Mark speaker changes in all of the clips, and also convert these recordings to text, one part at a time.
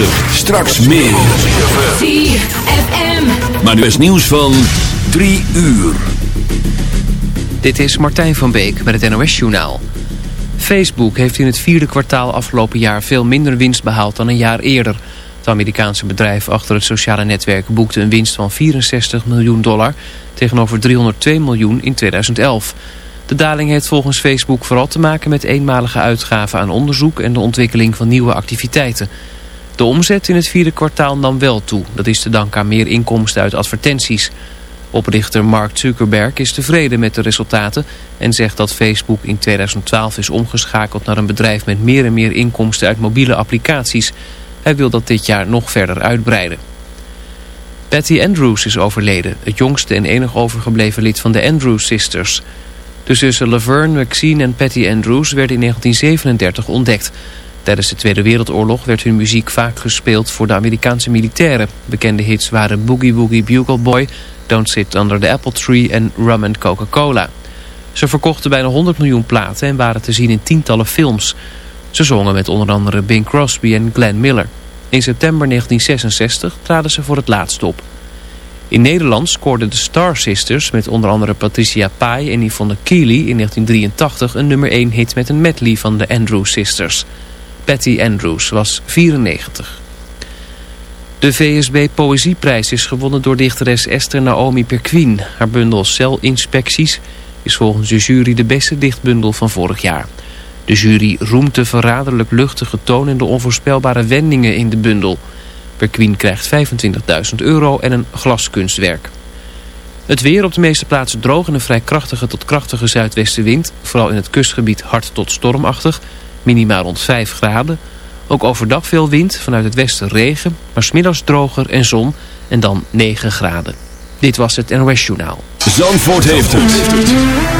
Speaker 1: 9. Straks meer.
Speaker 2: ZFM.
Speaker 1: Maar nu is nieuws van 3 uur.
Speaker 3: Dit is Martijn van Beek met het NOS-journaal. Facebook heeft in het vierde kwartaal afgelopen jaar veel minder winst behaald dan een jaar eerder. Het Amerikaanse bedrijf achter het sociale netwerk boekte een winst van 64 miljoen dollar... tegenover 302 miljoen in 2011. De daling heeft volgens Facebook vooral te maken met eenmalige uitgaven aan onderzoek... en de ontwikkeling van nieuwe activiteiten. De omzet in het vierde kwartaal nam wel toe. Dat is te danken aan meer inkomsten uit advertenties... Oprichter Mark Zuckerberg is tevreden met de resultaten en zegt dat Facebook in 2012 is omgeschakeld naar een bedrijf met meer en meer inkomsten uit mobiele applicaties. Hij wil dat dit jaar nog verder uitbreiden. Patty Andrews is overleden, het jongste en enig overgebleven lid van de Andrews Sisters. De zussen Laverne, Maxine en Patty Andrews werden in 1937 ontdekt. Tijdens de Tweede Wereldoorlog werd hun muziek vaak gespeeld voor de Amerikaanse militairen. Bekende hits waren Boogie Woogie Bugle Boy, Don't Sit Under the Apple Tree en Rum and Coca-Cola. Ze verkochten bijna 100 miljoen platen en waren te zien in tientallen films. Ze zongen met onder andere Bing Crosby en Glenn Miller. In september 1966 traden ze voor het laatst op. In Nederland scoorden de Star Sisters met onder andere Patricia Pai en Yvonne Keely in 1983 een nummer 1 hit met een medley van de Andrews Sisters. Patty Andrews was 94. De VSB Poëzieprijs is gewonnen door dichteres Esther Naomi Perquin. Haar bundel Celinspecties is volgens de jury de beste dichtbundel van vorig jaar. De jury roemt de verraderlijk luchtige toon en de onvoorspelbare wendingen in de bundel. Perquin krijgt 25.000 euro en een glaskunstwerk. Het weer op de meeste plaatsen droog en een vrij krachtige tot krachtige zuidwestenwind. Vooral in het kustgebied hard tot stormachtig. Minimaal rond 5 graden. Ook overdag veel wind, vanuit het westen regen, maar smiddags droger en zon en dan 9 graden. Dit was het NOS Journaal.
Speaker 1: Zandvoort heeft het.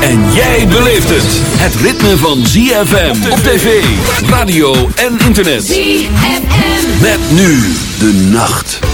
Speaker 1: En jij beleeft het. Het ritme van ZFM op tv, radio en internet.
Speaker 2: ZFM.
Speaker 1: Met nu de nacht.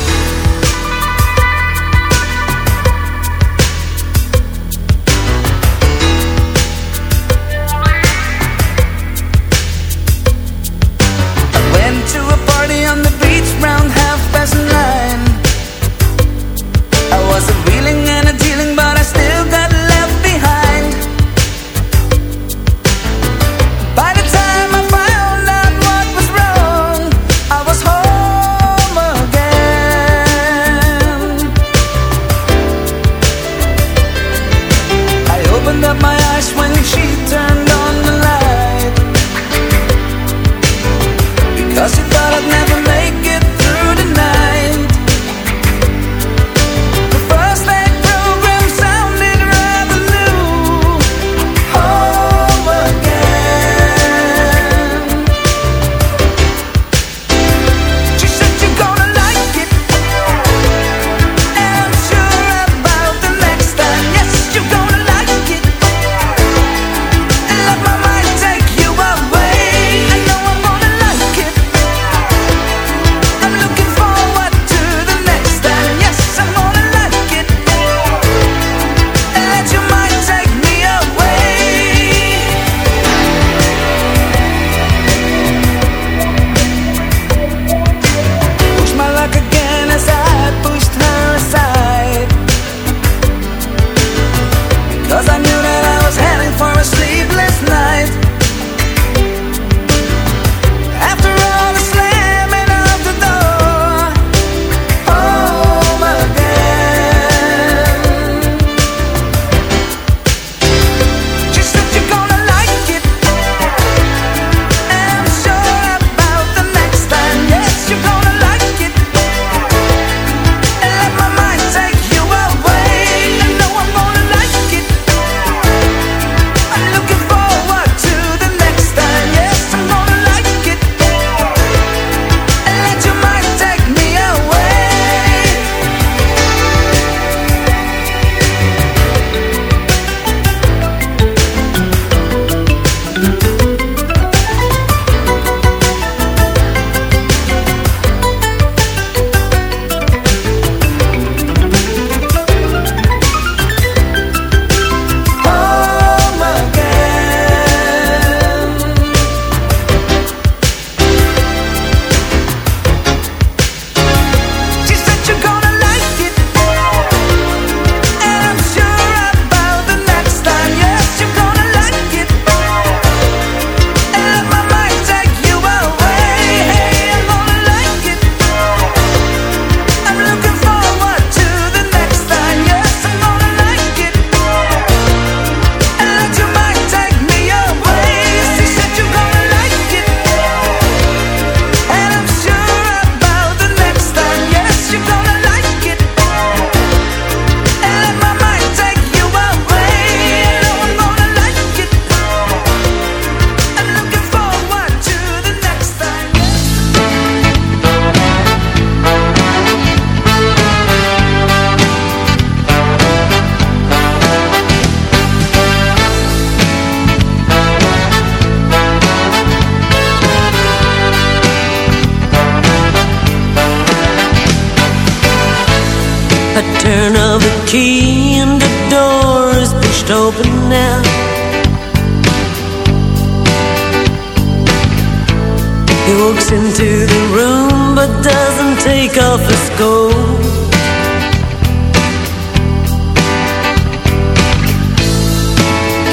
Speaker 2: Walks into the room but doesn't take off his coat.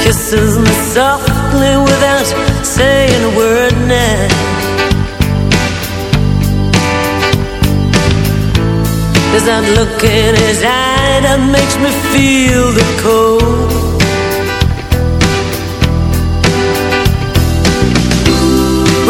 Speaker 2: Kisses me softly without saying a word now. There's that look in his eye that makes me feel the cold.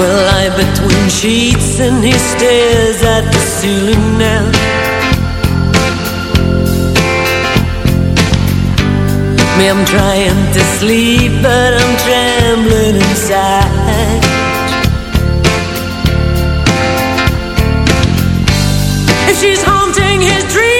Speaker 2: We'll lie between sheets and he stares at the ceiling now. Me, I'm trying to sleep, but I'm trembling inside. If she's haunting his dreams,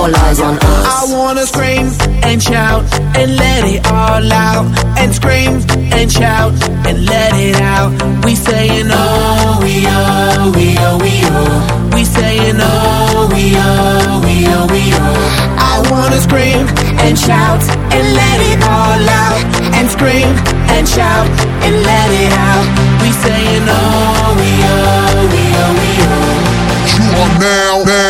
Speaker 4: All eyes on us.
Speaker 5: I wanna scream and shout and let it all out and scream and shout and let it out. We saying oh we oh we oh we oh. We saying oh we oh we oh we oh. I wanna scream and shout and let it all out and scream and shout and let it out. We saying oh we oh we oh we oh.
Speaker 6: You are now, now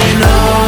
Speaker 7: We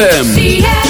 Speaker 1: ZFM.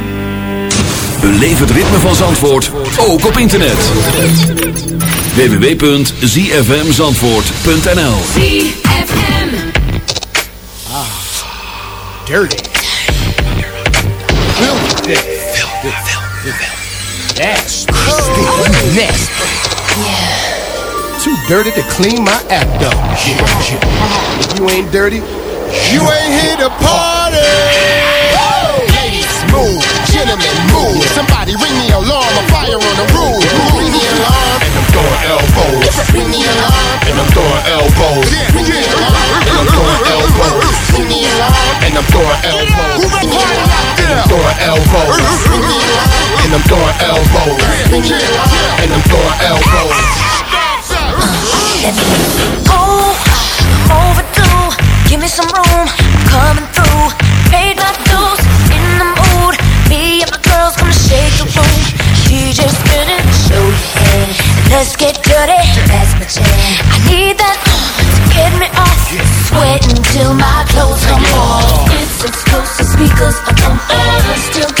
Speaker 1: Beleef het ritme van Zandvoort, ook op internet. www.zfmzandvoort.nl
Speaker 8: ZFM.
Speaker 9: Dirty. Filthy. Filthy. Nasty. Nasty. Too dirty to clean my act up. If you ain't dirty, you ain't here to party. Ladies, move. Gentlemen, move. Somebody ring the alarm. A fire on the roof. Ring the alarm. And I'm throwing elbows. Ring the alarm. And I'm throwing elbows. Ring the alarm. And I'm throwing elbows. Ring the alarm. And I'm throwing elbows. Ring the alarm. And I'm throwing elbows. Ring the alarm. And I'm throwing elbows. Ring the alarm. And I'm throwing elbows.
Speaker 2: Oh, overdue. Give me some room. Coming Let's get dirty. That's my jam. I need that to get me off. Sweating till my clothes come off. It's explosive speakers. I pump Still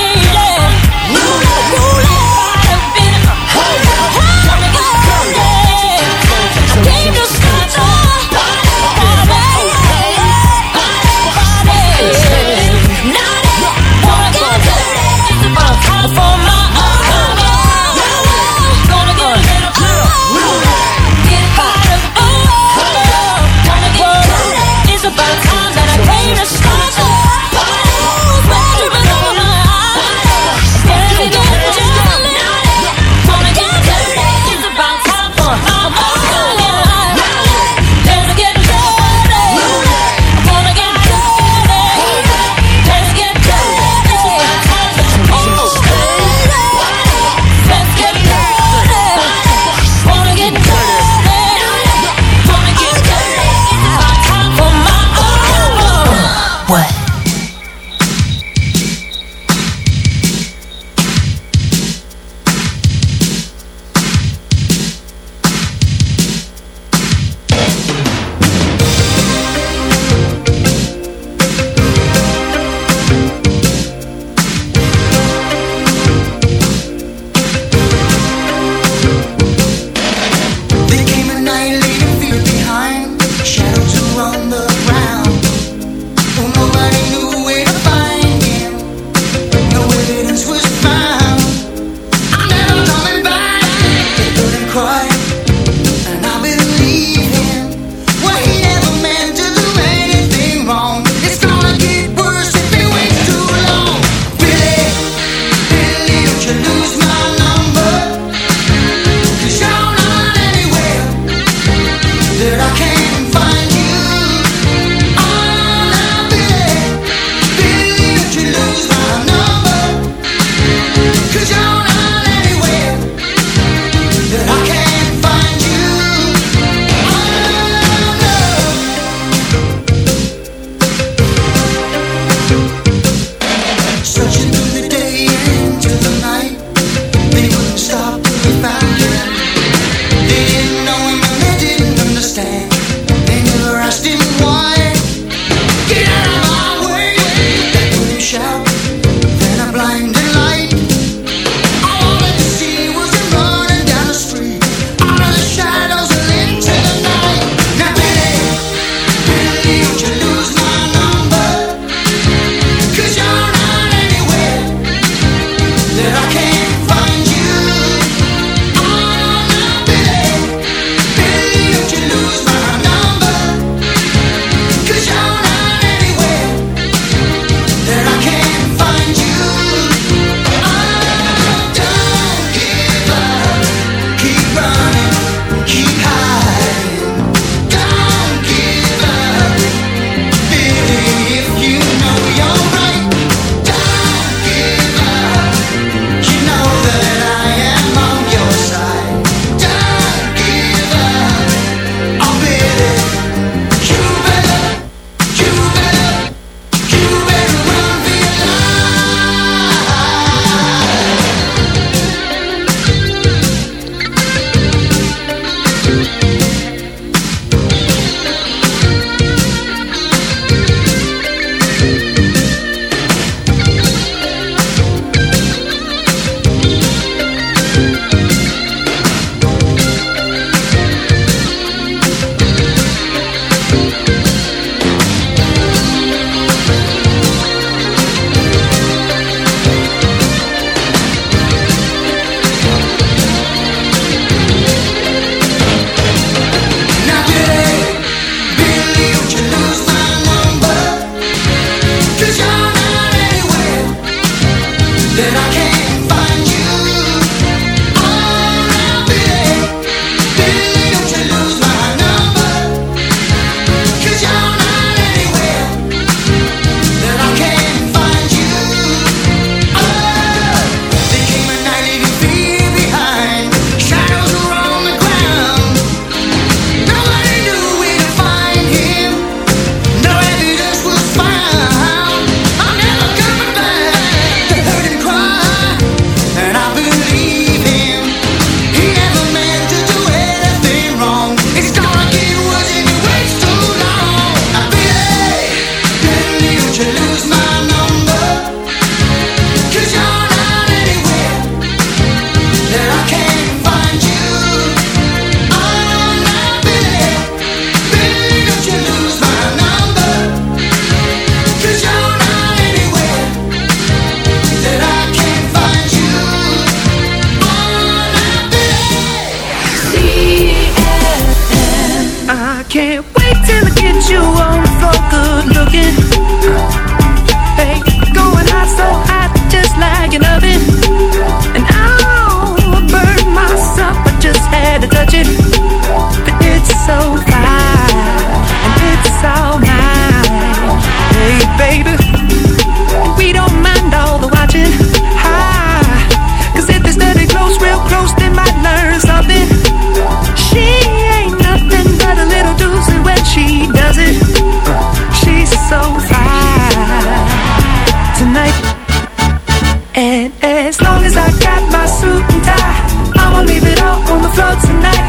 Speaker 10: As long as I got my suit and tie, I'ma leave it all on the floor tonight.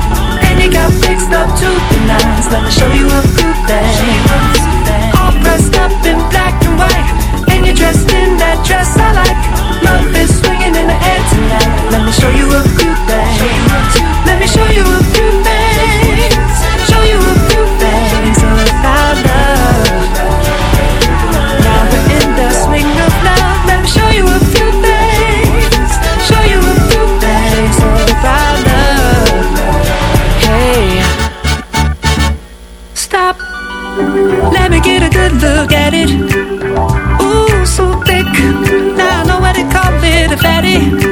Speaker 10: And you got fixed up to the nines. Let me show you a few things. It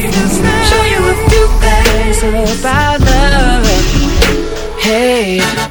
Speaker 10: Hey.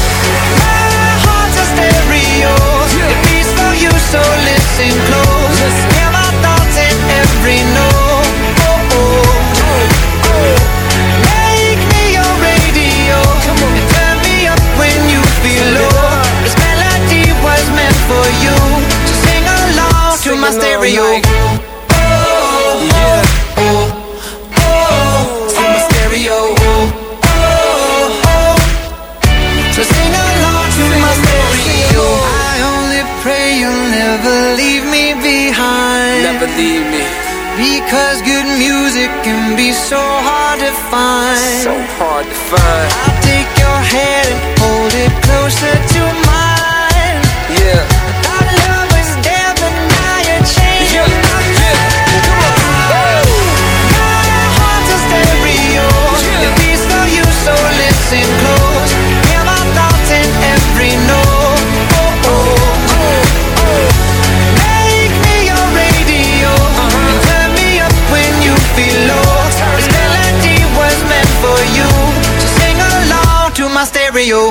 Speaker 11: heart's a stereo. It beats for you, so listen close. Hear my thoughts in every note. Oh, oh. Make me your radio. And turn me up when you feel low. This melody was meant for you. So sing along to my stereo. Because good music can be so hard to find.
Speaker 12: So hard to find.
Speaker 11: I'll take your hand and hold it closer to mine. To